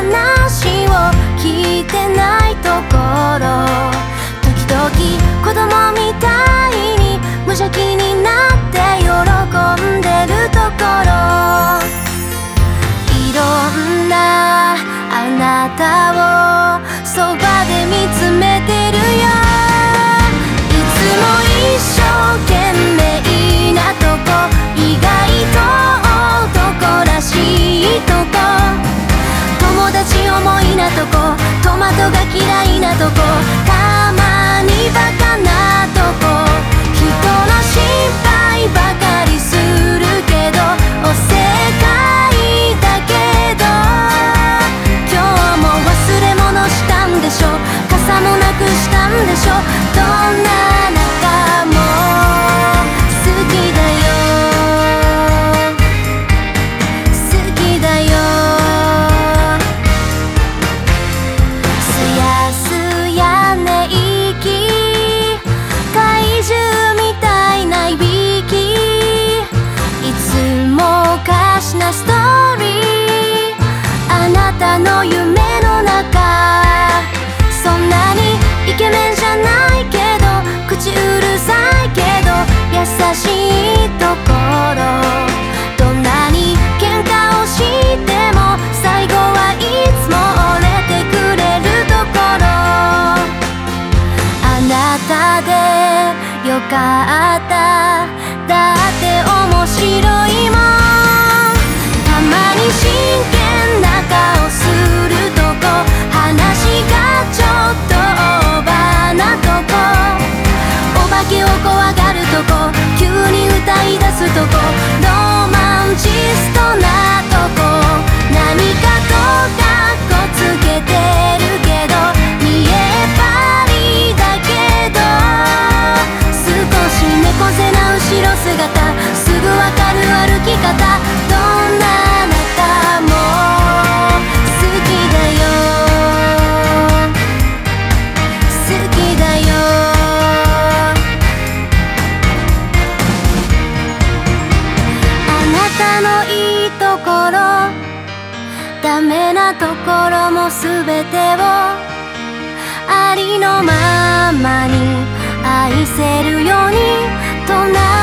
話を聞いてないところ。時々子供みたいに無邪気になってころダメなところも全てをありのままに愛せるように。唱え